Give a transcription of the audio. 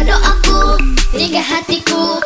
doaku hingga hatiku.